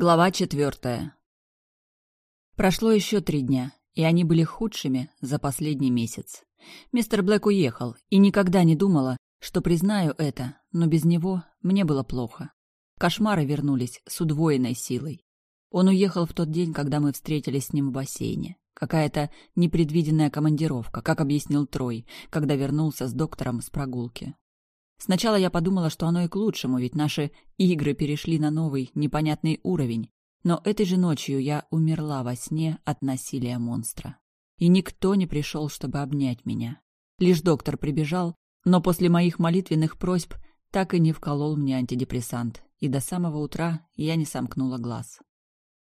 Глава четвертая. Прошло еще три дня, и они были худшими за последний месяц. Мистер Блэк уехал, и никогда не думала, что признаю это, но без него мне было плохо. Кошмары вернулись с удвоенной силой. Он уехал в тот день, когда мы встретились с ним в бассейне. Какая-то непредвиденная командировка, как объяснил Трой, когда вернулся с доктором с прогулки. Сначала я подумала, что оно и к лучшему, ведь наши игры перешли на новый, непонятный уровень. Но этой же ночью я умерла во сне от насилия монстра. И никто не пришел, чтобы обнять меня. Лишь доктор прибежал, но после моих молитвенных просьб так и не вколол мне антидепрессант, и до самого утра я не сомкнула глаз.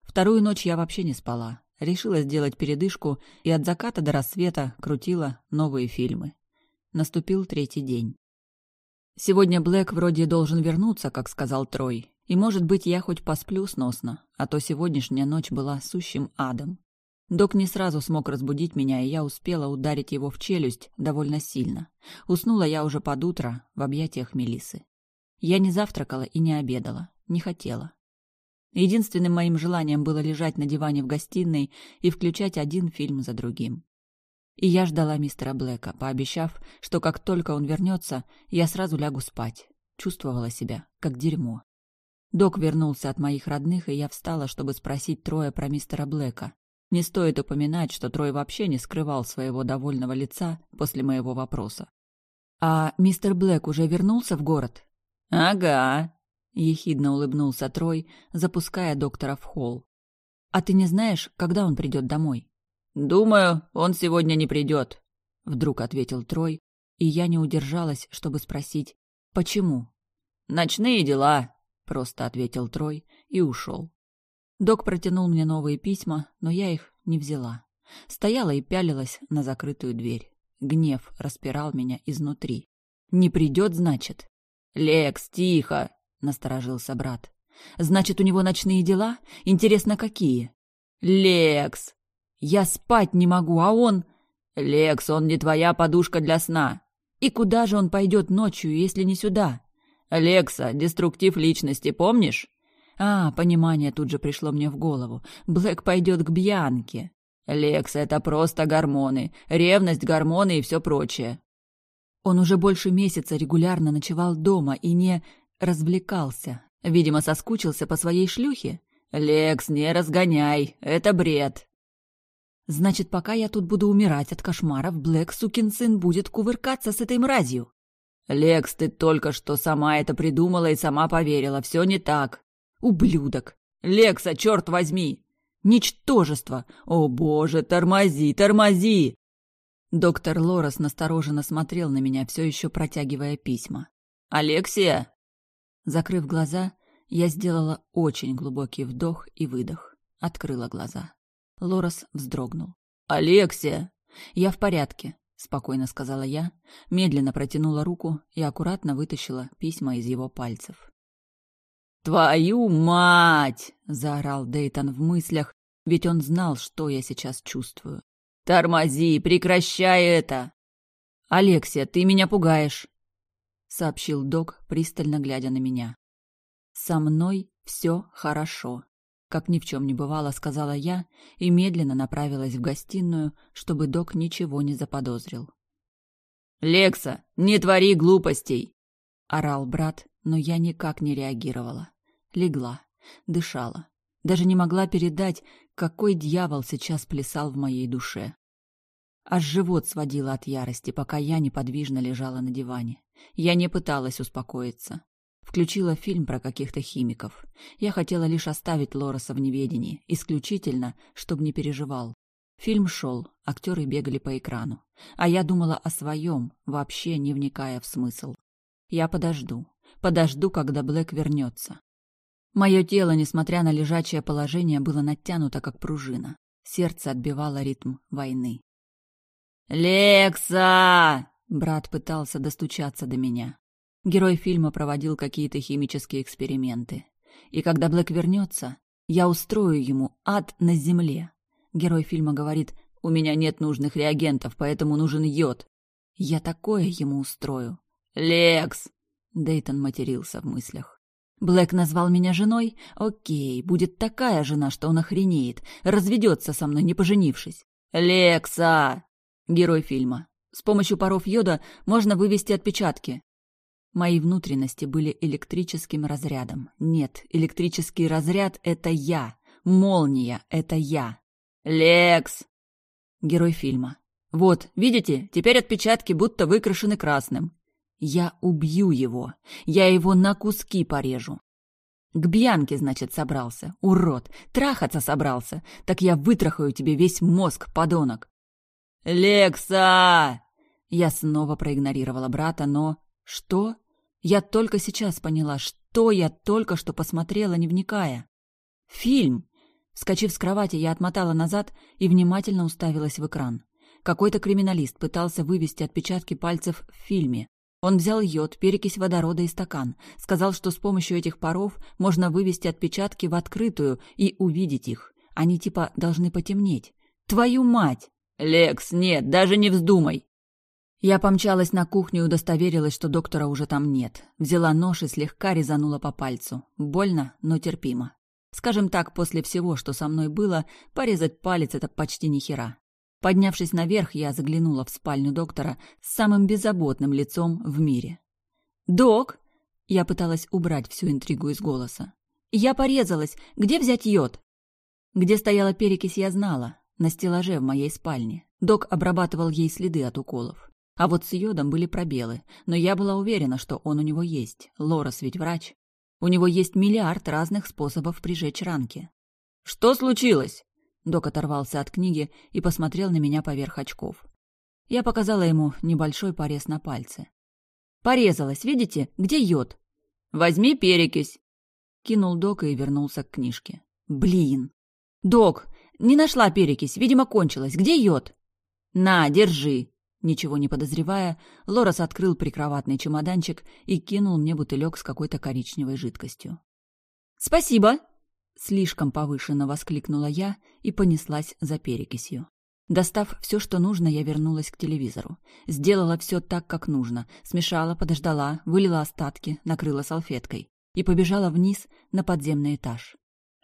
Вторую ночь я вообще не спала. Решила сделать передышку и от заката до рассвета крутила новые фильмы. Наступил третий день. Сегодня Блэк вроде должен вернуться, как сказал Трой. И, может быть, я хоть посплю сносно, а то сегодняшняя ночь была сущим адом. Док не сразу смог разбудить меня, и я успела ударить его в челюсть довольно сильно. Уснула я уже под утро в объятиях Мелисы. Я не завтракала и не обедала, не хотела. Единственным моим желанием было лежать на диване в гостиной и включать один фильм за другим. И я ждала мистера Блэка, пообещав, что как только он вернется, я сразу лягу спать. Чувствовала себя, как дерьмо. Док вернулся от моих родных, и я встала, чтобы спросить Троя про мистера Блэка. Не стоит упоминать, что Трой вообще не скрывал своего довольного лица после моего вопроса. «А мистер Блэк уже вернулся в город?» «Ага», — ехидно улыбнулся Трой, запуская доктора в холл. «А ты не знаешь, когда он придет домой?» «Думаю, он сегодня не придет», — вдруг ответил Трой, и я не удержалась, чтобы спросить, почему. «Ночные дела», — просто ответил Трой и ушел. Док протянул мне новые письма, но я их не взяла. Стояла и пялилась на закрытую дверь. Гнев распирал меня изнутри. «Не придет, значит?» «Лекс, тихо!» — насторожился брат. «Значит, у него ночные дела? Интересно, какие?» «Лекс!» Я спать не могу, а он... Лекс, он не твоя подушка для сна. И куда же он пойдет ночью, если не сюда? Лекса, деструктив личности, помнишь? А, понимание тут же пришло мне в голову. Блэк пойдет к Бьянке. Лекс, это просто гормоны. Ревность, гормоны и все прочее. Он уже больше месяца регулярно ночевал дома и не развлекался. Видимо, соскучился по своей шлюхе. Лекс, не разгоняй, это бред. Значит, пока я тут буду умирать от кошмаров, Блэк, сукин сын, будет кувыркаться с этой мразью. Лекс, ты только что сама это придумала и сама поверила. Все не так. Ублюдок. Лекса, черт возьми. Ничтожество. О боже, тормози, тормози. Доктор Лорес настороженно смотрел на меня, все еще протягивая письма. «Алексия!» Закрыв глаза, я сделала очень глубокий вдох и выдох. Открыла глаза. Лорес вздрогнул. «Алексия!» «Я в порядке», — спокойно сказала я, медленно протянула руку и аккуратно вытащила письма из его пальцев. «Твою мать!» — заорал Дейтон в мыслях, ведь он знал, что я сейчас чувствую. «Тормози! Прекращай это!» «Алексия, ты меня пугаешь!» — сообщил док, пристально глядя на меня. «Со мной все хорошо», как ни в чем не бывало, сказала я и медленно направилась в гостиную, чтобы док ничего не заподозрил. «Лекса, не твори глупостей!» — орал брат, но я никак не реагировала. Легла, дышала. Даже не могла передать, какой дьявол сейчас плясал в моей душе. Аж живот сводило от ярости, пока я неподвижно лежала на диване. Я не пыталась успокоиться. Включила фильм про каких-то химиков. Я хотела лишь оставить Лореса в неведении, исключительно, чтобы не переживал. Фильм шел, актеры бегали по экрану. А я думала о своем, вообще не вникая в смысл. Я подожду. Подожду, когда Блэк вернется. Мое тело, несмотря на лежачее положение, было натянуто, как пружина. Сердце отбивало ритм войны. «Лекса!» Брат пытался достучаться до меня. Герой фильма проводил какие-то химические эксперименты. И когда Блэк вернется, я устрою ему ад на земле. Герой фильма говорит, у меня нет нужных реагентов, поэтому нужен йод. Я такое ему устрою. «Лекс!» Дейтон матерился в мыслях. Блэк назвал меня женой? Окей, будет такая жена, что он охренеет. Разведется со мной, не поженившись. «Лекса!» Герой фильма. С помощью паров йода можно вывести отпечатки. Мои внутренности были электрическим разрядом. Нет, электрический разряд — это я. Молния — это я. «Лекс!» Герой фильма. «Вот, видите, теперь отпечатки будто выкрашены красным. Я убью его. Я его на куски порежу. К Бьянке, значит, собрался. Урод. Трахаться собрался. Так я вытрахаю тебе весь мозг, подонок. «Лекса!» Я снова проигнорировала брата, но... Что? Я только сейчас поняла, что я только что посмотрела, не вникая. Фильм. Вскочив с кровати, я отмотала назад и внимательно уставилась в экран. Какой-то криминалист пытался вывести отпечатки пальцев в фильме. Он взял йод, перекись водорода и стакан. Сказал, что с помощью этих паров можно вывести отпечатки в открытую и увидеть их. Они типа должны потемнеть. Твою мать! Лекс, нет, даже не вздумай! Я помчалась на кухню и удостоверилась, что доктора уже там нет. Взяла нож и слегка резанула по пальцу. Больно, но терпимо. Скажем так, после всего, что со мной было, порезать палец — это почти ни хера. Поднявшись наверх, я заглянула в спальню доктора с самым беззаботным лицом в мире. «Док!» Я пыталась убрать всю интригу из голоса. «Я порезалась. Где взять йод?» Где стояла перекись, я знала. На стеллаже в моей спальне. Док обрабатывал ей следы от уколов. А вот с йодом были пробелы. Но я была уверена, что он у него есть. Лорес ведь врач. У него есть миллиард разных способов прижечь ранки. «Что случилось?» Док оторвался от книги и посмотрел на меня поверх очков. Я показала ему небольшой порез на пальце. «Порезалась, видите? Где йод?» «Возьми перекись!» Кинул Док и вернулся к книжке. «Блин! Док, не нашла перекись, видимо, кончилась. Где йод?» «На, держи!» Ничего не подозревая, Лорес открыл прикроватный чемоданчик и кинул мне бутылек с какой-то коричневой жидкостью. «Спасибо!» Слишком повышенно воскликнула я и понеслась за перекисью. Достав все, что нужно, я вернулась к телевизору. Сделала все так, как нужно. Смешала, подождала, вылила остатки, накрыла салфеткой. И побежала вниз на подземный этаж.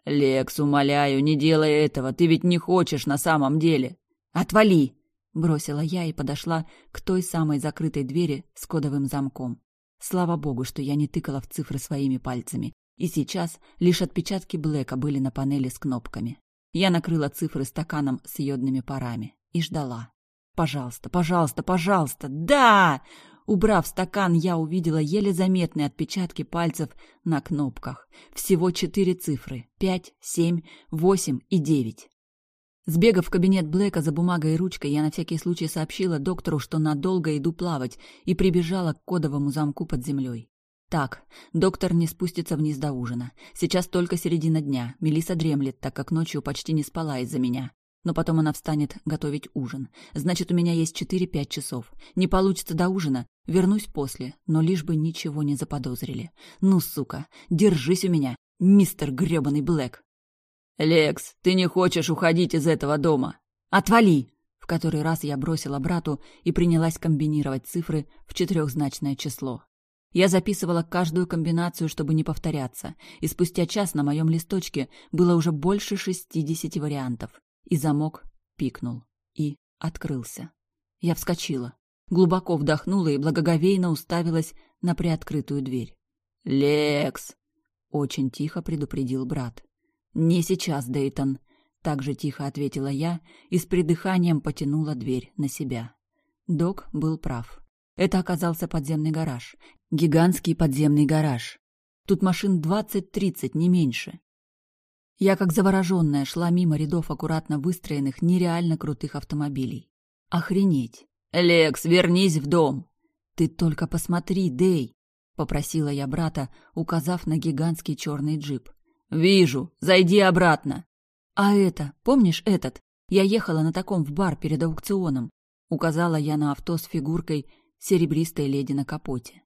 «Лекс, умоляю, не делай этого, ты ведь не хочешь на самом деле!» «Отвали!» — бросила я и подошла к той самой закрытой двери с кодовым замком. Слава богу, что я не тыкала в цифры своими пальцами. И сейчас лишь отпечатки Блэка были на панели с кнопками. Я накрыла цифры стаканом с йодными парами и ждала. «Пожалуйста, пожалуйста, пожалуйста! Да!» Убрав стакан, я увидела еле заметные отпечатки пальцев на кнопках. Всего четыре цифры — пять, семь, восемь и девять. Сбегав в кабинет Блэка за бумагой и ручкой, я на всякий случай сообщила доктору, что надолго иду плавать, и прибежала к кодовому замку под землей. Так, доктор не спустится вниз до ужина. Сейчас только середина дня. Мелиса дремлет, так как ночью почти не спала из-за меня. Но потом она встанет готовить ужин. Значит, у меня есть четыре-пять часов. Не получится до ужина, вернусь после, но лишь бы ничего не заподозрили. Ну, сука, держись у меня, мистер грёбаный Блэк. «Лекс, ты не хочешь уходить из этого дома?» «Отвали!» В который раз я бросила брату и принялась комбинировать цифры в четырехзначное число. Я записывала каждую комбинацию, чтобы не повторяться, и спустя час на моем листочке было уже больше шестидесяти вариантов. И замок пикнул. И открылся. Я вскочила, глубоко вдохнула и благоговейно уставилась на приоткрытую дверь. «Лекс!» — очень тихо предупредил брат. «Не сейчас, Дейтон!» — так же тихо ответила я и с придыханием потянула дверь на себя. Док был прав. Это оказался подземный гараж. Гигантский подземный гараж. Тут машин двадцать-тридцать, не меньше. Я, как завороженная, шла мимо рядов аккуратно выстроенных, нереально крутых автомобилей. Охренеть! «Лекс, вернись в дом!» «Ты только посмотри, Дэй!» — попросила я брата, указав на гигантский черный джип. «Вижу! Зайди обратно!» «А это, помнишь этот? Я ехала на таком в бар перед аукционом. Указала я на авто с фигуркой серебристой леди на капоте.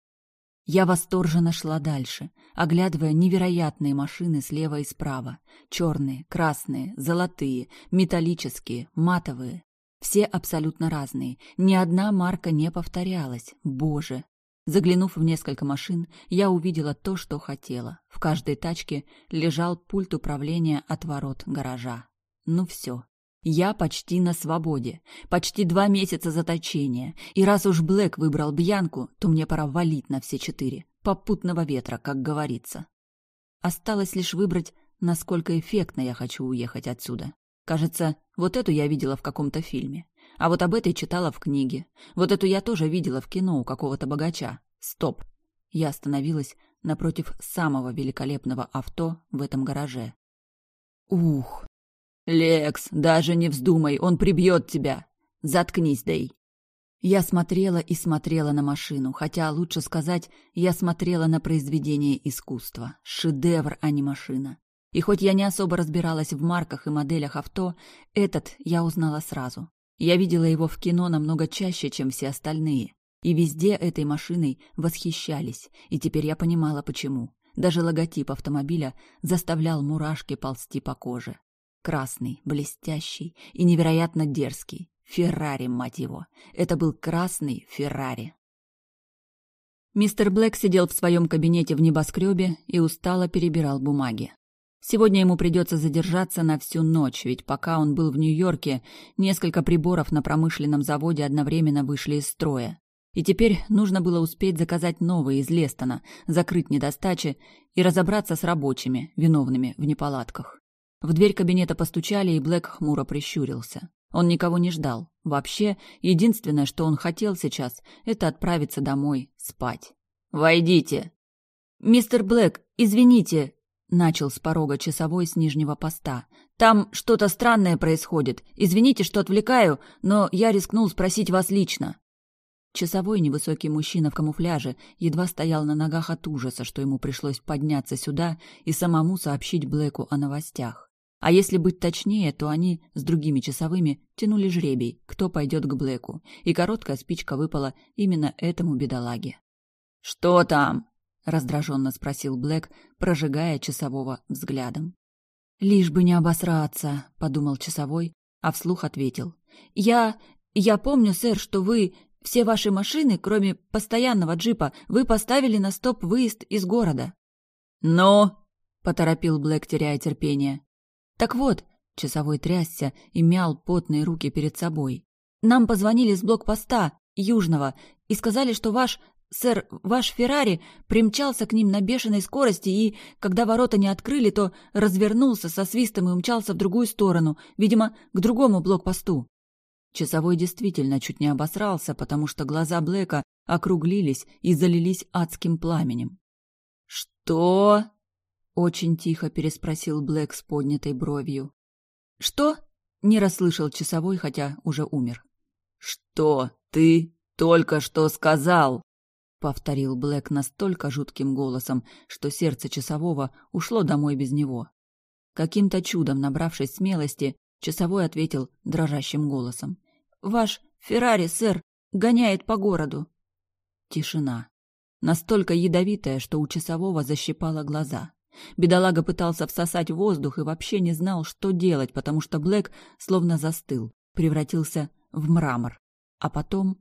Я восторженно шла дальше, оглядывая невероятные машины слева и справа. Черные, красные, золотые, металлические, матовые. Все абсолютно разные. Ни одна марка не повторялась. Боже! Заглянув в несколько машин, я увидела то, что хотела. В каждой тачке лежал пульт управления от ворот гаража. Ну все. Я почти на свободе. Почти два месяца заточения. И раз уж Блэк выбрал Бьянку, то мне пора валить на все четыре. Попутного ветра, как говорится. Осталось лишь выбрать, насколько эффектно я хочу уехать отсюда. Кажется, вот эту я видела в каком-то фильме. А вот об этой читала в книге. Вот эту я тоже видела в кино у какого-то богача. Стоп. Я остановилась напротив самого великолепного авто в этом гараже. Ух. Лекс, даже не вздумай, он прибьет тебя. Заткнись, Дэй. Я смотрела и смотрела на машину, хотя, лучше сказать, я смотрела на произведение искусства. Шедевр, а не машина. И хоть я не особо разбиралась в марках и моделях авто, этот я узнала сразу. Я видела его в кино намного чаще, чем все остальные. И везде этой машиной восхищались, и теперь я понимала, почему. Даже логотип автомобиля заставлял мурашки ползти по коже. Красный, блестящий и невероятно дерзкий. Феррари, мать его. Это был красный Феррари. Мистер Блэк сидел в своем кабинете в небоскребе и устало перебирал бумаги. Сегодня ему придется задержаться на всю ночь, ведь пока он был в Нью-Йорке, несколько приборов на промышленном заводе одновременно вышли из строя. И теперь нужно было успеть заказать новые из Лестона, закрыть недостачи и разобраться с рабочими, виновными в неполадках. В дверь кабинета постучали, и Блэк хмуро прищурился. Он никого не ждал. Вообще, единственное, что он хотел сейчас, это отправиться домой, спать. «Войдите!» «Мистер Блэк, извините!» Начал с порога часовой с нижнего поста. «Там что-то странное происходит. Извините, что отвлекаю, но я рискнул спросить вас лично». Часовой невысокий мужчина в камуфляже едва стоял на ногах от ужаса, что ему пришлось подняться сюда и самому сообщить Блэку о новостях. А если быть точнее, то они с другими часовыми тянули жребий, кто пойдет к Блэку, и короткая спичка выпала именно этому бедолаге. «Что там?» — раздраженно спросил Блэк, прожигая часового взглядом. «Лишь бы не обосраться», — подумал часовой, а вслух ответил. «Я... я помню, сэр, что вы... все ваши машины, кроме постоянного джипа, вы поставили на стоп-выезд из города». «Ну?» — поторопил Блэк, теряя терпение. «Так вот», — часовой трясся и мял потные руки перед собой. «Нам позвонили с блокпоста, Южного, и сказали, что ваш Сэр, ваш Феррари примчался к ним на бешеной скорости и, когда ворота не открыли, то развернулся со свистом и умчался в другую сторону, видимо, к другому блокпосту. Часовой действительно чуть не обосрался, потому что глаза Блэка округлились и залились адским пламенем. «Что?» — очень тихо переспросил Блэк с поднятой бровью. «Что?» — не расслышал часовой, хотя уже умер. «Что ты только что сказал?» Повторил Блэк настолько жутким голосом, что сердце часового ушло домой без него. Каким-то чудом набравшись смелости, часовой ответил дрожащим голосом: "Ваш Феррари, сэр, гоняет по городу". Тишина, настолько ядовитая, что у часового защипало глаза. Бедолага пытался всосать воздух и вообще не знал, что делать, потому что Блэк словно застыл, превратился в мрамор. А потом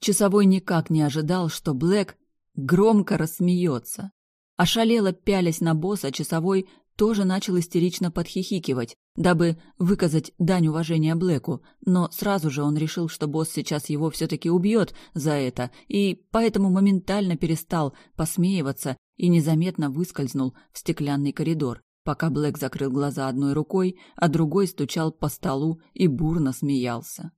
Часовой никак не ожидал, что Блэк громко рассмеется. Ошалело пялясь на босса, часовой тоже начал истерично подхихикивать, дабы выказать дань уважения Блэку, но сразу же он решил, что босс сейчас его все-таки убьет за это, и поэтому моментально перестал посмеиваться и незаметно выскользнул в стеклянный коридор, пока Блэк закрыл глаза одной рукой, а другой стучал по столу и бурно смеялся.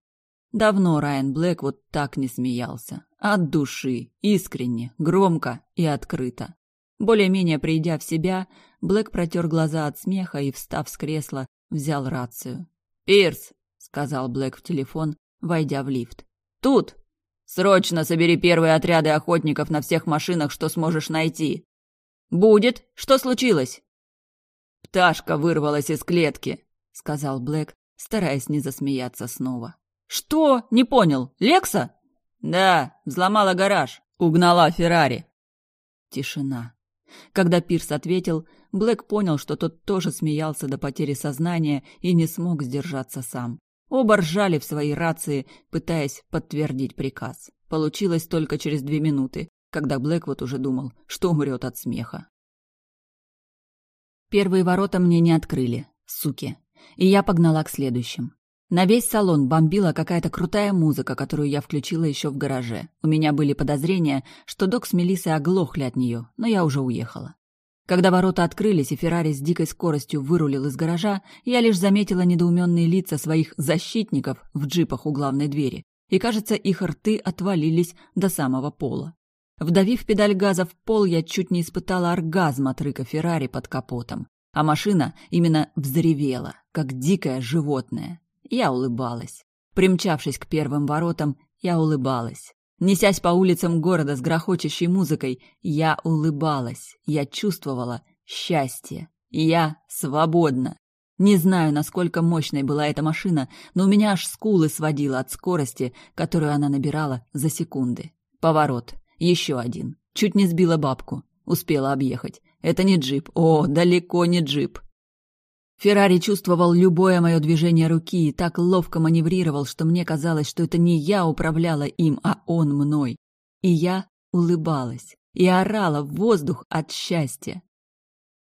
Давно Райан Блэк вот так не смеялся. От души, искренне, громко и открыто. Более-менее придя в себя, Блэк протер глаза от смеха и, встав с кресла, взял рацию. «Пирс!» — сказал Блэк в телефон, войдя в лифт. «Тут! Срочно собери первые отряды охотников на всех машинах, что сможешь найти!» «Будет! Что случилось?» «Пташка вырвалась из клетки!» — сказал Блэк, стараясь не засмеяться снова. «Что? Не понял. Лекса?» «Да, взломала гараж. Угнала Феррари». Тишина. Когда Пирс ответил, Блэк понял, что тот тоже смеялся до потери сознания и не смог сдержаться сам. Оба ржали в свои рации, пытаясь подтвердить приказ. Получилось только через две минуты, когда Блэквуд уже думал, что умрет от смеха. Первые ворота мне не открыли, суки, и я погнала к следующим. На весь салон бомбила какая-то крутая музыка, которую я включила еще в гараже. У меня были подозрения, что док с Мелиссой оглохли от нее, но я уже уехала. Когда ворота открылись и Феррари с дикой скоростью вырулил из гаража, я лишь заметила недоуменные лица своих защитников в джипах у главной двери, и, кажется, их рты отвалились до самого пола. Вдавив педаль газа в пол, я чуть не испытала оргазм от рыка Феррари под капотом, а машина именно взревела, как дикое животное. Я улыбалась. Примчавшись к первым воротам, я улыбалась. Несясь по улицам города с грохочущей музыкой, я улыбалась. Я чувствовала счастье. Я свободна. Не знаю, насколько мощной была эта машина, но у меня аж скулы сводило от скорости, которую она набирала за секунды. Поворот. Еще один. Чуть не сбила бабку. Успела объехать. Это не джип. О, далеко не джип. Феррари чувствовал любое мое движение руки и так ловко маневрировал, что мне казалось, что это не я управляла им, а он мной. И я улыбалась и орала в воздух от счастья.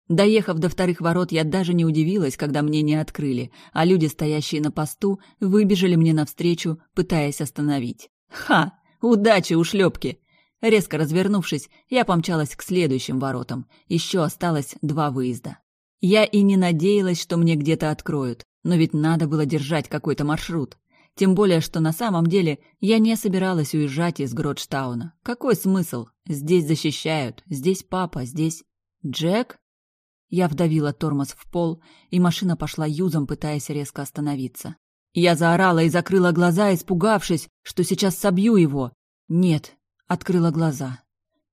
Доехав до вторых ворот, я даже не удивилась, когда мне не открыли, а люди, стоящие на посту, выбежали мне навстречу, пытаясь остановить. Ха! Удачи, ушлепки! Резко развернувшись, я помчалась к следующим воротам. Еще осталось два выезда. Я и не надеялась, что мне где-то откроют, но ведь надо было держать какой-то маршрут. Тем более, что на самом деле я не собиралась уезжать из Гродштауна. Какой смысл? Здесь защищают, здесь папа, здесь... Джек? Я вдавила тормоз в пол, и машина пошла юзом, пытаясь резко остановиться. Я заорала и закрыла глаза, испугавшись, что сейчас собью его. Нет, открыла глаза.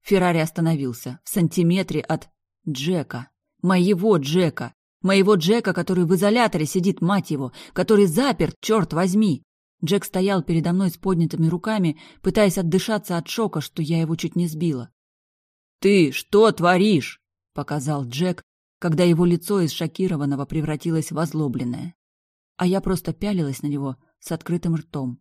Феррари остановился в сантиметре от Джека. Моего Джека. Моего Джека, который в изоляторе сидит, мать его, который заперт, черт возьми. Джек стоял передо мной с поднятыми руками, пытаясь отдышаться от шока, что я его чуть не сбила. «Ты что творишь?» — показал Джек, когда его лицо из шокированного превратилось в озлобленное. А я просто пялилась на него с открытым ртом.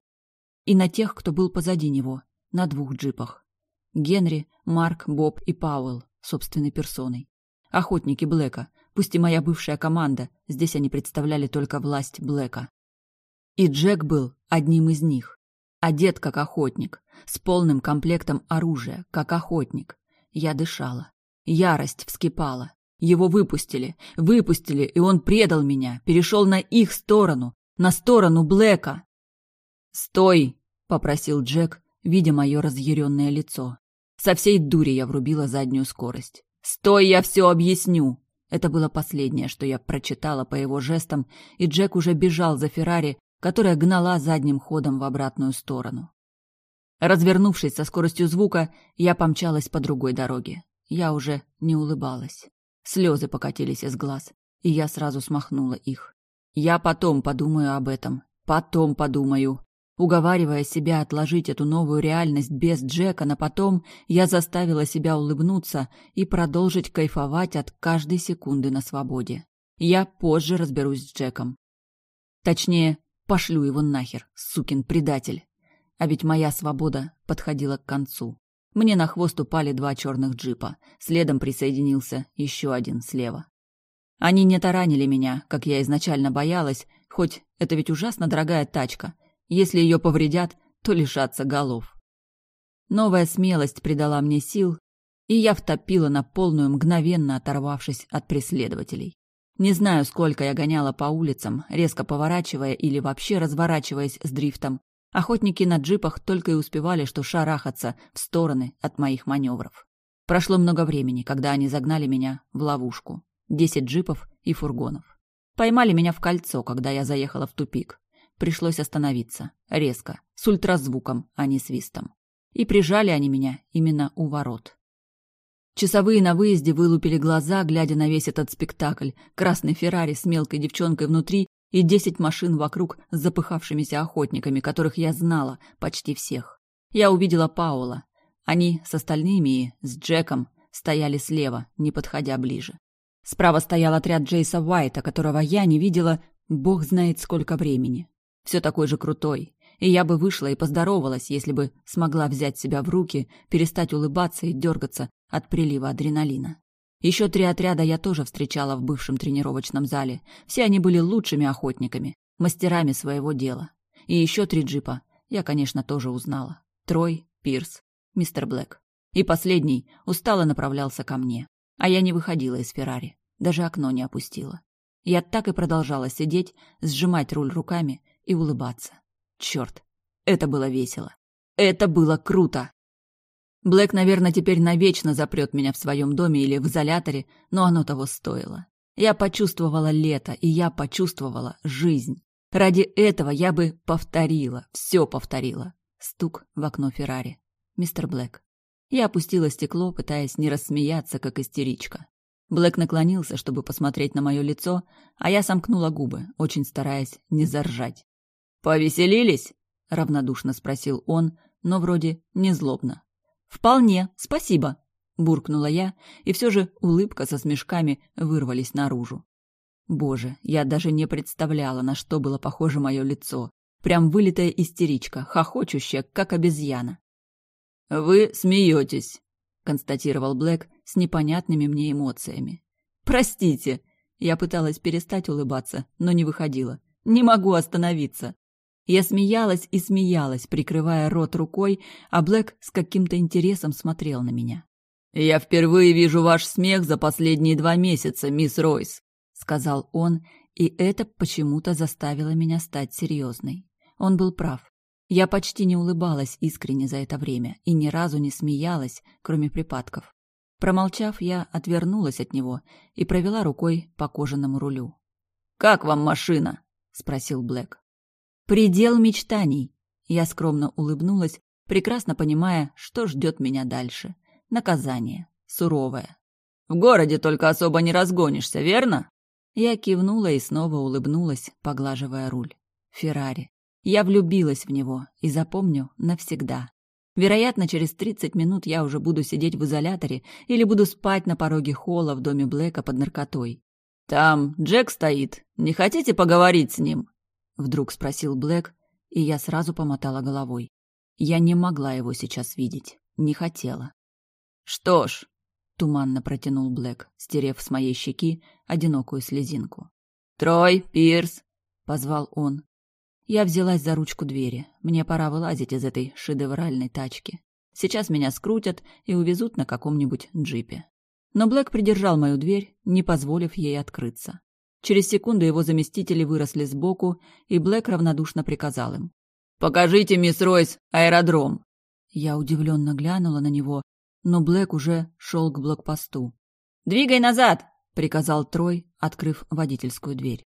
И на тех, кто был позади него, на двух джипах. Генри, Марк, Боб и Пауэлл собственной персоной. Охотники Блэка, пусть и моя бывшая команда, здесь они представляли только власть Блэка. И Джек был одним из них. Одет как охотник, с полным комплектом оружия, как охотник. Я дышала. Ярость вскипала. Его выпустили, выпустили, и он предал меня, перешел на их сторону, на сторону Блэка. «Стой!» — попросил Джек, видя мое разъяренное лицо. Со всей дури я врубила заднюю скорость. «Стой, я все объясню!» Это было последнее, что я прочитала по его жестам, и Джек уже бежал за Феррари, которая гнала задним ходом в обратную сторону. Развернувшись со скоростью звука, я помчалась по другой дороге. Я уже не улыбалась. Слезы покатились из глаз, и я сразу смахнула их. Я потом подумаю об этом. Потом подумаю. Уговаривая себя отложить эту новую реальность без Джека на потом, я заставила себя улыбнуться и продолжить кайфовать от каждой секунды на свободе. Я позже разберусь с Джеком. Точнее, пошлю его нахер, сукин предатель. А ведь моя свобода подходила к концу. Мне на хвост упали два черных джипа. Следом присоединился еще один слева. Они не таранили меня, как я изначально боялась, хоть это ведь ужасно дорогая тачка — если ее повредят, то лишатся голов. Новая смелость придала мне сил, и я втопила на полную, мгновенно оторвавшись от преследователей. Не знаю, сколько я гоняла по улицам, резко поворачивая или вообще разворачиваясь с дрифтом. Охотники на джипах только и успевали что шарахаться в стороны от моих маневров. Прошло много времени, когда они загнали меня в ловушку. Десять джипов и фургонов. Поймали меня в кольцо, когда я заехала в тупик. Пришлось остановиться. Резко. С ультразвуком, а не свистом. И прижали они меня именно у ворот. Часовые на выезде вылупили глаза, глядя на весь этот спектакль. Красный Феррари с мелкой девчонкой внутри и десять машин вокруг с запыхавшимися охотниками, которых я знала, почти всех. Я увидела Паула. Они с остальными и с Джеком стояли слева, не подходя ближе. Справа стоял отряд Джейса Уайта, которого я не видела бог знает сколько времени все такой же крутой. И я бы вышла и поздоровалась, если бы смогла взять себя в руки, перестать улыбаться и дергаться от прилива адреналина. Еще три отряда я тоже встречала в бывшем тренировочном зале. Все они были лучшими охотниками, мастерами своего дела. И еще три джипа я, конечно, тоже узнала. Трой, Пирс, мистер Блэк. И последний устало направлялся ко мне. А я не выходила из Феррари, даже окно не опустила. Я так и продолжала сидеть, сжимать руль руками и улыбаться. Черт, это было весело. Это было круто. Блэк, наверное, теперь навечно запрет меня в своем доме или в изоляторе, но оно того стоило. Я почувствовала лето, и я почувствовала жизнь. Ради этого я бы повторила, все повторила. Стук в окно Феррари. Мистер Блэк. Я опустила стекло, пытаясь не рассмеяться, как истеричка. Блэк наклонился, чтобы посмотреть на мое лицо, а я сомкнула губы, очень стараясь не заржать. «Повеселились?» — равнодушно спросил он, но вроде не злобно. «Вполне, спасибо», — буркнула я, и все же улыбка со смешками вырвались наружу. Боже, я даже не представляла, на что было похоже мое лицо. Прям вылитая истеричка, хохочущая, как обезьяна. «Вы смеетесь», — констатировал Блэк с непонятными мне эмоциями. «Простите», — я пыталась перестать улыбаться, но не выходила. «Не могу остановиться». Я смеялась и смеялась, прикрывая рот рукой, а Блэк с каким-то интересом смотрел на меня. «Я впервые вижу ваш смех за последние два месяца, мисс Ройс», — сказал он, и это почему-то заставило меня стать серьезной. Он был прав. Я почти не улыбалась искренне за это время и ни разу не смеялась, кроме припадков. Промолчав, я отвернулась от него и провела рукой по кожаному рулю. «Как вам машина?» — спросил Блэк. Предел мечтаний. Я скромно улыбнулась, прекрасно понимая, что ждет меня дальше. Наказание. Суровое. В городе только особо не разгонишься, верно? Я кивнула и снова улыбнулась, поглаживая руль. Феррари. Я влюбилась в него и запомню навсегда. Вероятно, через 30 минут я уже буду сидеть в изоляторе или буду спать на пороге холла в доме Блэка под наркотой. «Там Джек стоит. Не хотите поговорить с ним?» Вдруг спросил Блэк, и я сразу помотала головой. Я не могла его сейчас видеть, не хотела. «Что ж», — туманно протянул Блэк, стерев с моей щеки одинокую слезинку. «Трой, Пирс!» — позвал он. Я взялась за ручку двери. Мне пора вылазить из этой шедевральной тачки. Сейчас меня скрутят и увезут на каком-нибудь джипе. Но Блэк придержал мою дверь, не позволив ей открыться. Через секунду его заместители выросли сбоку, и Блэк равнодушно приказал им. «Покажите, мисс Ройс, аэродром!» Я удивленно глянула на него, но Блэк уже шел к блокпосту. «Двигай назад!» — приказал Трой, открыв водительскую дверь.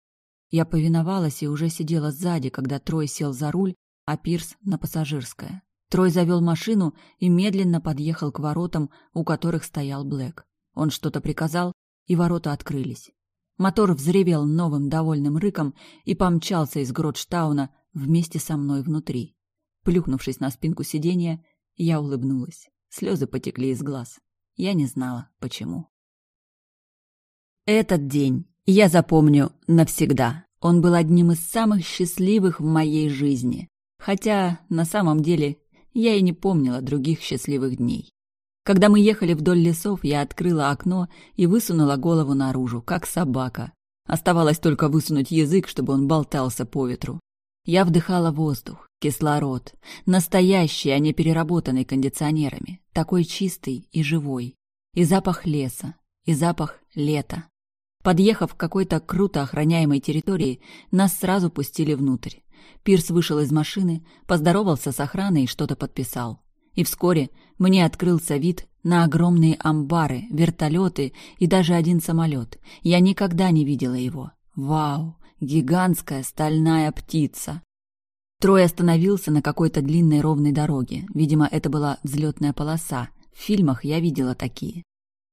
Я повиновалась и уже сидела сзади, когда Трой сел за руль, а Пирс — на пассажирское. Трой завел машину и медленно подъехал к воротам, у которых стоял Блэк. Он что-то приказал, и ворота открылись. Мотор взревел новым довольным рыком и помчался из Гротштауна вместе со мной внутри. Плюхнувшись на спинку сиденья, я улыбнулась. Слезы потекли из глаз. Я не знала, почему. Этот день я запомню навсегда. Он был одним из самых счастливых в моей жизни. Хотя, на самом деле, я и не помнила других счастливых дней. Когда мы ехали вдоль лесов, я открыла окно и высунула голову наружу, как собака. Оставалось только высунуть язык, чтобы он болтался по ветру. Я вдыхала воздух, кислород, настоящий, а не переработанный кондиционерами, такой чистый и живой. И запах леса, и запах лета. Подъехав к какой-то круто охраняемой территории, нас сразу пустили внутрь. Пирс вышел из машины, поздоровался с охраной и что-то подписал. И вскоре мне открылся вид на огромные амбары, вертолеты и даже один самолет. Я никогда не видела его. Вау! Гигантская стальная птица! Трой остановился на какой-то длинной ровной дороге. Видимо, это была взлетная полоса. В фильмах я видела такие.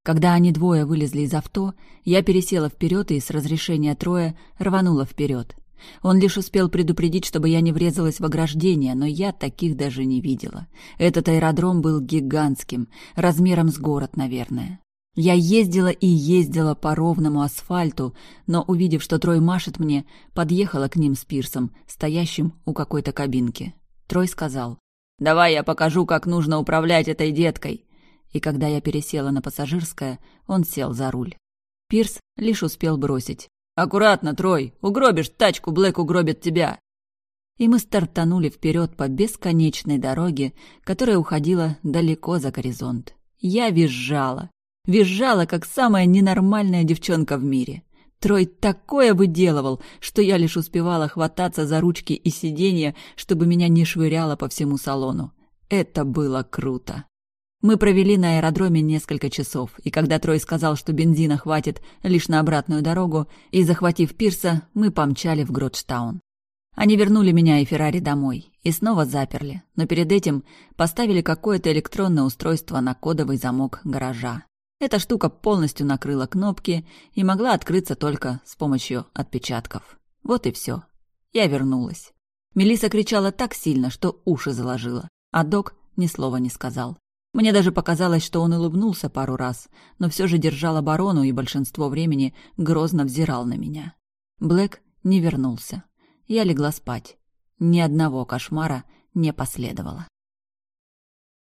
Когда они двое вылезли из авто, я пересела вперед и с разрешения Троя рванула вперед. Он лишь успел предупредить, чтобы я не врезалась в ограждение, но я таких даже не видела. Этот аэродром был гигантским, размером с город, наверное. Я ездила и ездила по ровному асфальту, но, увидев, что Трой машет мне, подъехала к ним с пирсом, стоящим у какой-то кабинки. Трой сказал, «Давай я покажу, как нужно управлять этой деткой». И когда я пересела на пассажирское, он сел за руль. Пирс лишь успел бросить. «Аккуратно, Трой! Угробишь тачку, Блэк угробит тебя!» И мы стартанули вперед по бесконечной дороге, которая уходила далеко за горизонт. Я визжала. Визжала, как самая ненормальная девчонка в мире. Трой такое выделывал, что я лишь успевала хвататься за ручки и сиденья, чтобы меня не швыряло по всему салону. Это было круто. Мы провели на аэродроме несколько часов, и когда Трой сказал, что бензина хватит лишь на обратную дорогу, и, захватив пирса, мы помчали в Гротштаун. Они вернули меня и Феррари домой и снова заперли, но перед этим поставили какое-то электронное устройство на кодовый замок гаража. Эта штука полностью накрыла кнопки и могла открыться только с помощью отпечатков. Вот и все. Я вернулась. Мелиса кричала так сильно, что уши заложила, а док ни слова не сказал. Мне даже показалось, что он улыбнулся пару раз, но все же держал оборону и большинство времени грозно взирал на меня. Блэк не вернулся. Я легла спать. Ни одного кошмара не последовало.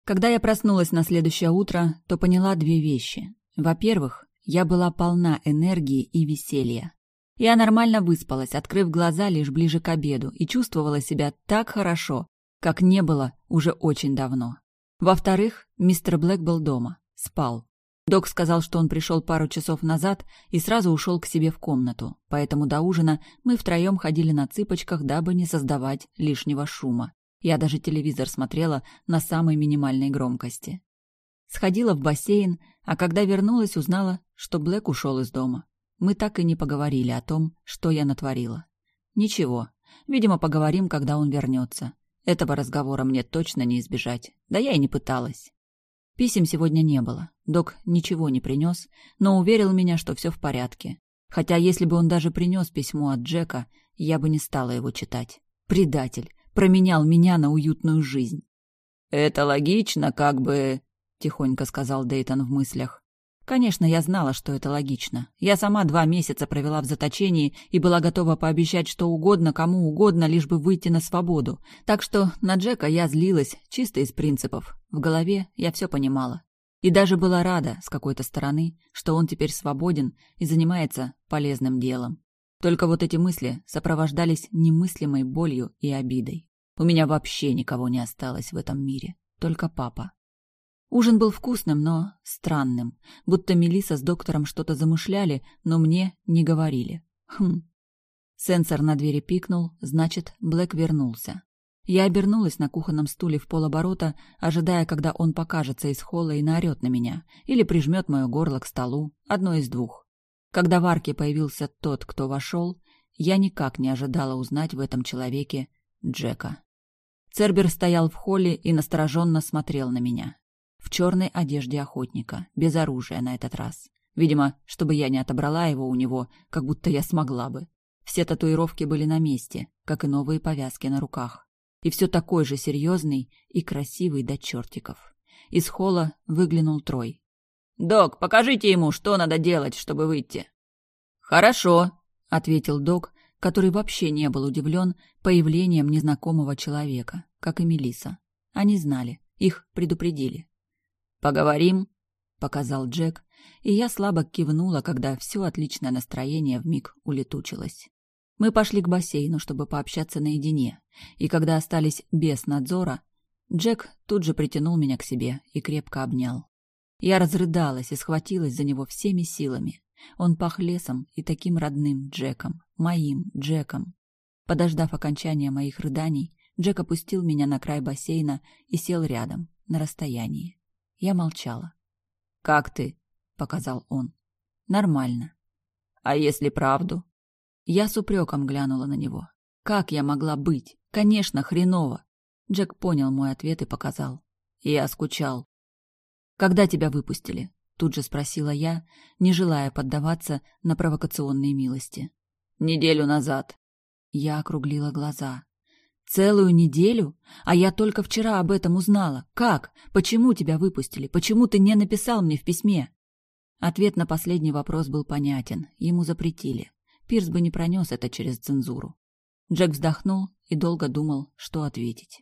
Когда я проснулась на следующее утро, то поняла две вещи. Во-первых, я была полна энергии и веселья. Я нормально выспалась, открыв глаза лишь ближе к обеду, и чувствовала себя так хорошо, как не было уже очень давно. Во-вторых, мистер Блэк был дома, спал. Док сказал, что он пришел пару часов назад и сразу ушел к себе в комнату, поэтому до ужина мы втроем ходили на цыпочках, дабы не создавать лишнего шума. Я даже телевизор смотрела на самой минимальной громкости. Сходила в бассейн, а когда вернулась, узнала, что Блэк ушел из дома. Мы так и не поговорили о том, что я натворила. Ничего, видимо, поговорим, когда он вернется. Этого разговора мне точно не избежать, да я и не пыталась. Писем сегодня не было, док ничего не принес, но уверил меня, что все в порядке. Хотя если бы он даже принес письмо от Джека, я бы не стала его читать. Предатель, променял меня на уютную жизнь. «Это логично, как бы...» — тихонько сказал Дейтон в мыслях. Конечно, я знала, что это логично. Я сама два месяца провела в заточении и была готова пообещать что угодно, кому угодно, лишь бы выйти на свободу. Так что на Джека я злилась чисто из принципов. В голове я все понимала. И даже была рада, с какой-то стороны, что он теперь свободен и занимается полезным делом. Только вот эти мысли сопровождались немыслимой болью и обидой. У меня вообще никого не осталось в этом мире, только папа. Ужин был вкусным, но странным, будто Мелиса с доктором что-то замышляли, но мне не говорили. Хм. Сенсор на двери пикнул, значит, Блэк вернулся. Я обернулась на кухонном стуле в полоборота, ожидая, когда он покажется из холла и наорет на меня, или прижмет мое горло к столу, одно из двух. Когда в арке появился тот, кто вошел, я никак не ожидала узнать в этом человеке Джека. Цербер стоял в холле и настороженно смотрел на меня. В черной одежде охотника, без оружия на этот раз. Видимо, чтобы я не отобрала его у него, как будто я смогла бы. Все татуировки были на месте, как и новые повязки на руках. И все такой же серьезный и красивый до чертиков. Из холла выглянул Трой. «Док, покажите ему, что надо делать, чтобы выйти». «Хорошо», — ответил док, который вообще не был удивлен появлением незнакомого человека, как и Мелиса. Они знали, их предупредили. «Поговорим», — показал Джек, и я слабо кивнула, когда все отличное настроение вмиг улетучилось. Мы пошли к бассейну, чтобы пообщаться наедине, и когда остались без надзора, Джек тут же притянул меня к себе и крепко обнял. Я разрыдалась и схватилась за него всеми силами. Он пах лесом и таким родным Джеком, моим Джеком. Подождав окончания моих рыданий, Джек опустил меня на край бассейна и сел рядом, на расстоянии. Я молчала. «Как ты?» — показал он. «Нормально». «А если правду?» Я с упреком глянула на него. «Как я могла быть? Конечно, хреново!» Джек понял мой ответ и показал. «Я скучал. «Когда тебя выпустили?» — тут же спросила я, не желая поддаваться на провокационные милости. «Неделю назад». Я округлила глаза. «Целую неделю? А я только вчера об этом узнала. Как? Почему тебя выпустили? Почему ты не написал мне в письме?» Ответ на последний вопрос был понятен. Ему запретили. Пирс бы не пронес это через цензуру. Джек вздохнул и долго думал, что ответить.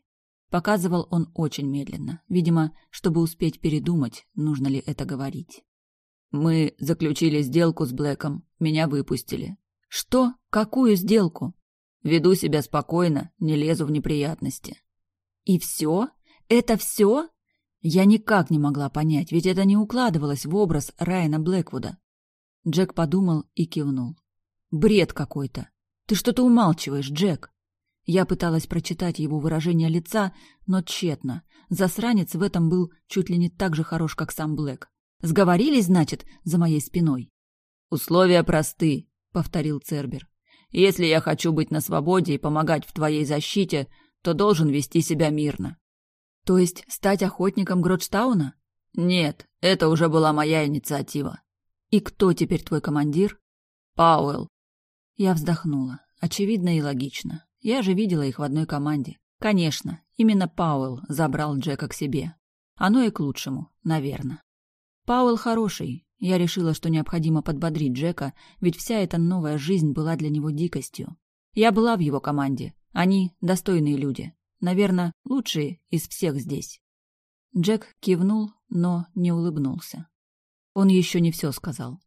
Показывал он очень медленно. Видимо, чтобы успеть передумать, нужно ли это говорить. «Мы заключили сделку с Блэком. Меня выпустили». «Что? Какую сделку?» «Веду себя спокойно, не лезу в неприятности». «И все? Это все?» Я никак не могла понять, ведь это не укладывалось в образ Райана Блэквуда. Джек подумал и кивнул. «Бред какой-то. Ты что-то умалчиваешь, Джек». Я пыталась прочитать его выражение лица, но тщетно. Засранец в этом был чуть ли не так же хорош, как сам Блэк. Сговорились, значит, за моей спиной. «Условия просты», — повторил Цербер. «Если я хочу быть на свободе и помогать в твоей защите, то должен вести себя мирно». «То есть стать охотником Гродштауна?» «Нет, это уже была моя инициатива». «И кто теперь твой командир?» «Пауэлл». Я вздохнула. Очевидно и логично. Я же видела их в одной команде. Конечно, именно Пауэлл забрал Джека к себе. Оно и к лучшему, наверное. Пауэлл хороший. Я решила, что необходимо подбодрить Джека, ведь вся эта новая жизнь была для него дикостью. Я была в его команде. Они достойные люди. Наверное, лучшие из всех здесь. Джек кивнул, но не улыбнулся. Он еще не все сказал.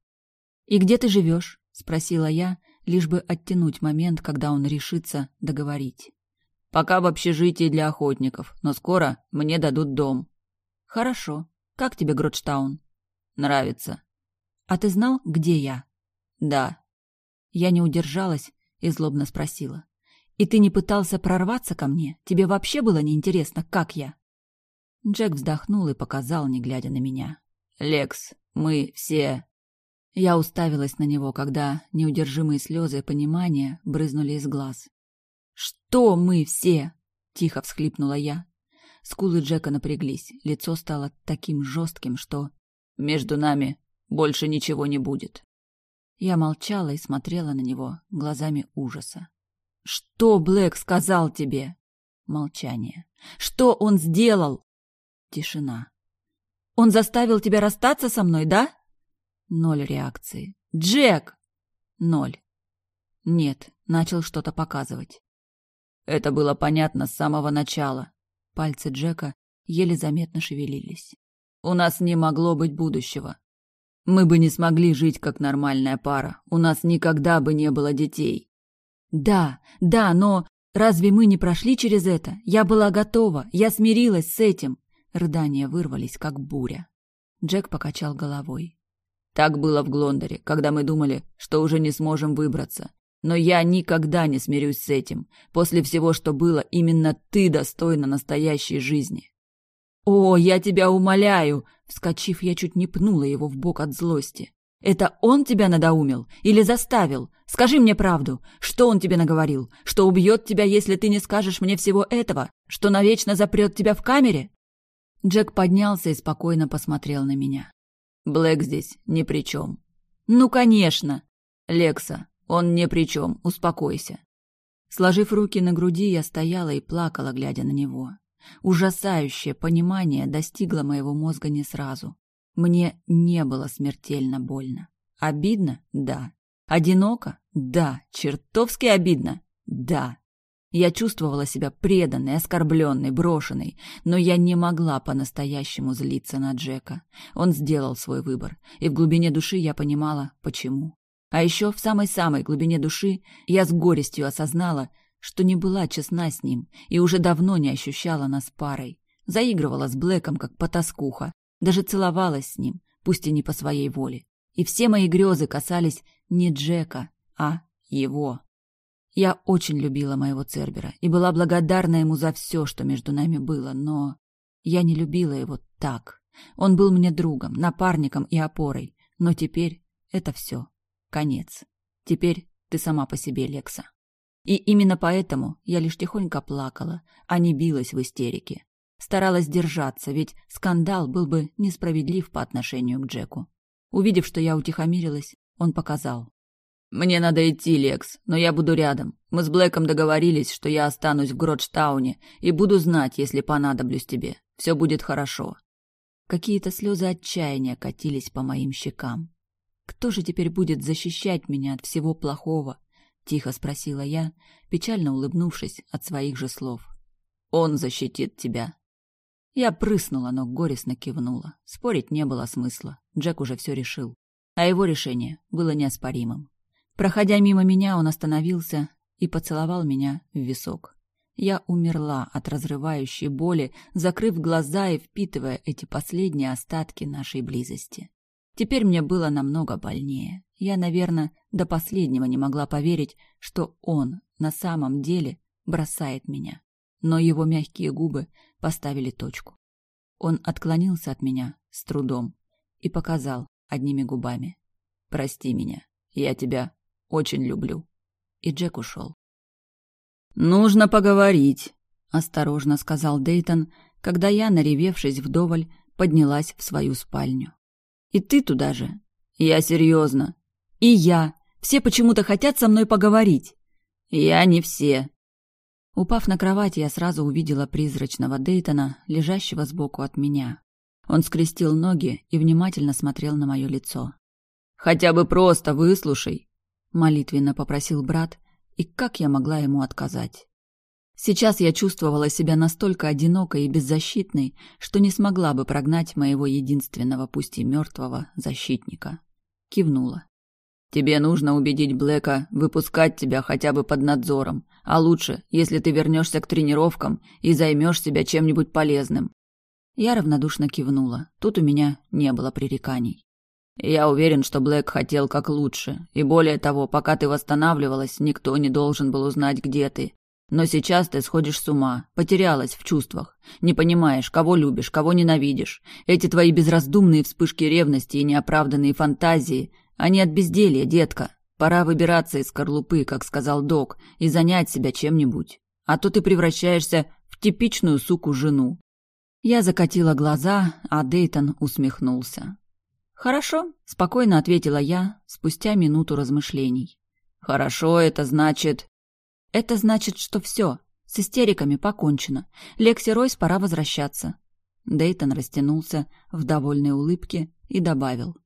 «И где ты живешь?» — спросила я, лишь бы оттянуть момент, когда он решится договорить. «Пока в общежитии для охотников, но скоро мне дадут дом». «Хорошо. Как тебе Гродштаун?» «Нравится». «А ты знал, где я?» «Да». Я не удержалась и злобно спросила. «И ты не пытался прорваться ко мне? Тебе вообще было неинтересно, как я?» Джек вздохнул и показал, не глядя на меня. «Лекс, мы все я уставилась на него, когда неудержимые слезы понимания брызнули из глаз. «Что мы все?» — тихо всхлипнула я. Скулы Джека напряглись, лицо стало таким жестким, что... «Между нами больше ничего не будет». Я молчала и смотрела на него глазами ужаса. «Что Блэк сказал тебе?» Молчание. «Что он сделал?» Тишина. «Он заставил тебя расстаться со мной, да?» Ноль реакции. «Джек!» Ноль. Нет, начал что-то показывать. Это было понятно с самого начала. Пальцы Джека еле заметно шевелились. У нас не могло быть будущего. Мы бы не смогли жить как нормальная пара. У нас никогда бы не было детей. Да, да, но разве мы не прошли через это? Я была готова, я смирилась с этим. Рыдания вырвались, как буря. Джек покачал головой. Так было в Глондоре, когда мы думали, что уже не сможем выбраться. Но я никогда не смирюсь с этим. После всего, что было, именно ты достойна настоящей жизни. О, я тебя умоляю, вскочив, я чуть не пнула его в бок от злости. Это он тебя надоумил или заставил? Скажи мне правду. Что он тебе наговорил? Что убьет тебя, если ты не скажешь мне всего этого? Что навечно запрет тебя в камере? Джек поднялся и спокойно посмотрел на меня. Блэк здесь ни при чем. Ну, конечно. Лекса, он ни при чем, успокойся. Сложив руки на груди, я стояла и плакала, глядя на него. Ужасающее понимание достигло моего мозга не сразу. Мне не было смертельно больно. Обидно? Да. Одиноко? Да. Чертовски обидно? Да. Я чувствовала себя преданной, оскорбленной, брошенной, но я не могла по-настоящему злиться на Джека. Он сделал свой выбор, и в глубине души я понимала, почему. А еще в самой-самой глубине души я с горестью осознала, что не была честна с ним и уже давно не ощущала нас парой. Заигрывала с Блэком, как потаскуха, даже целовалась с ним, пусть и не по своей воле. И все мои грезы касались не Джека, а его. Я очень любила моего Цербера и была благодарна ему за все, что между нами было, но я не любила его так. Он был мне другом, напарником и опорой, но теперь это все. Конец. Теперь ты сама по себе, Лекса. И именно поэтому я лишь тихонько плакала, а не билась в истерике. Старалась держаться, ведь скандал был бы несправедлив по отношению к Джеку. Увидев, что я утихомирилась, он показал. «Мне надо идти, Лекс, но я буду рядом. Мы с Блэком договорились, что я останусь в Гродштауне и буду знать, если понадоблюсь тебе. Все будет хорошо». Какие-то слезы отчаяния катились по моим щекам. «Кто же теперь будет защищать меня от всего плохого?» — тихо спросила я, печально улыбнувшись от своих же слов. Он защитит тебя. Я прыснула, но горестно кивнула. Спорить не было смысла. Джек уже все решил. А его решение было неоспоримым. Проходя мимо меня, он остановился и поцеловал меня в висок. Я умерла от разрывающей боли, закрыв глаза и впитывая эти последние остатки нашей близости. Теперь мне было намного больнее. Я, наверное, до последнего не могла поверить, что он на самом деле бросает меня. Но его мягкие губы поставили точку. Он отклонился от меня с трудом и показал одними губами. «Прости меня, я тебя очень люблю». И Джек ушел. «Нужно поговорить», — осторожно сказал Дейтон, когда я, наревевшись вдоволь, поднялась в свою спальню. «И ты туда же?» «Я серьезно». «И я. Все почему-то хотят со мной поговорить». «Я не все». Упав на кровать, я сразу увидела призрачного Дейтона, лежащего сбоку от меня. Он скрестил ноги и внимательно смотрел на мое лицо. «Хотя бы просто выслушай», — молитвенно попросил брат, и как я могла ему отказать? Сейчас я чувствовала себя настолько одинокой и беззащитной, что не смогла бы прогнать моего единственного, пусть и мертвого, защитника. Кивнула. «Тебе нужно убедить Блэка выпускать тебя хотя бы под надзором, а лучше, если ты вернешься к тренировкам и займешь себя чем-нибудь полезным». Я равнодушно кивнула. Тут у меня не было пререканий. Я уверен, что Блэк хотел как лучше. И более того, пока ты восстанавливалась, никто не должен был узнать, где ты. Но сейчас ты сходишь с ума, потерялась в чувствах. Не понимаешь, кого любишь, кого ненавидишь. Эти твои безраздумные вспышки ревности и неоправданные фантазии, они от безделья, детка. Пора выбираться из скорлупы, как сказал док, и занять себя чем-нибудь. А то ты превращаешься в типичную суку-жену. Я закатила глаза, а Дейтон усмехнулся. «Хорошо», — спокойно ответила я спустя минуту размышлений. «Хорошо, это значит...» «Это значит, что все, с истериками покончено. Лекси Ройс пора возвращаться». Дейтон растянулся в довольной улыбке и добавил.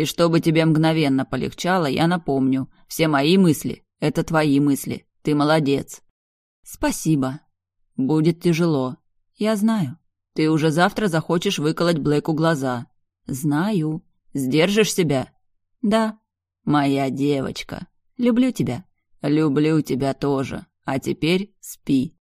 «И чтобы тебе мгновенно полегчало, я напомню, все мои мысли — это твои мысли. Ты молодец». «Спасибо». «Будет тяжело». «Я знаю». «Ты уже завтра захочешь выколоть Блэку глаза». «Знаю». Сдержишь себя? Да. Моя девочка. Люблю тебя. Люблю тебя тоже. А теперь спи.